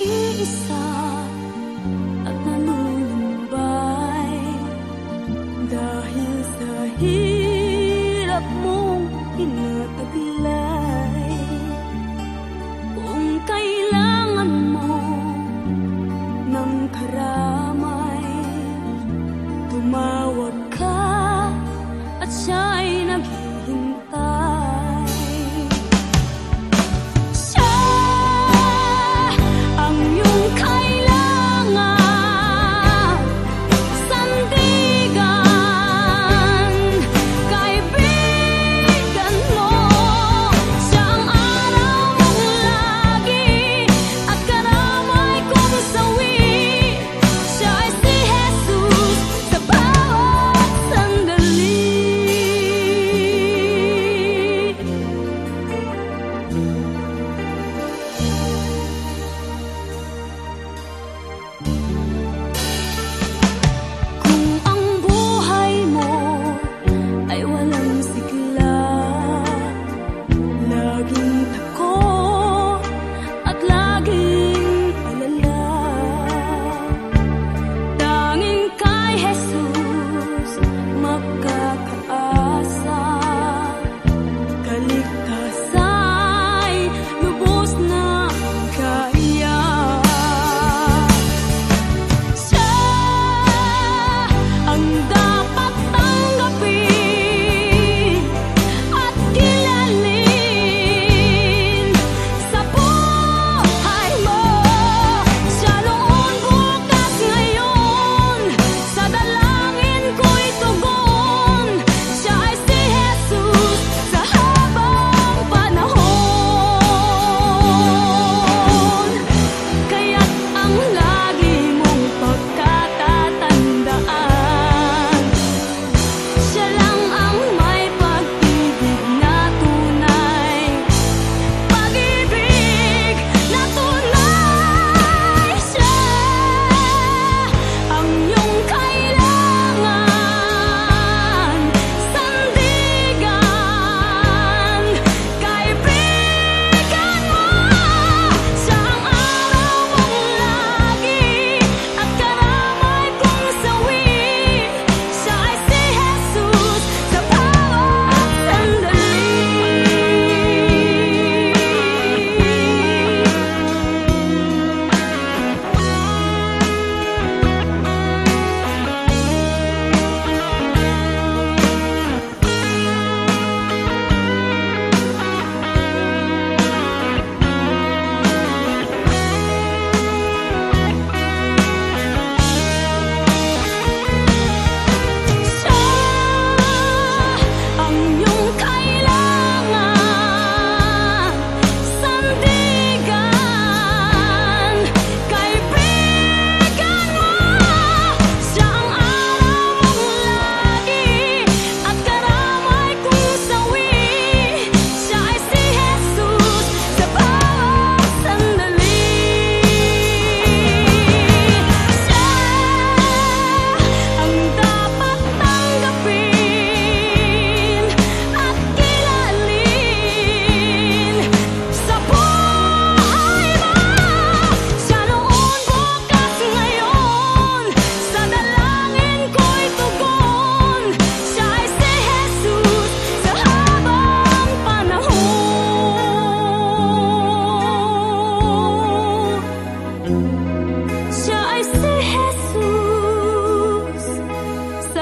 一生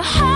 the high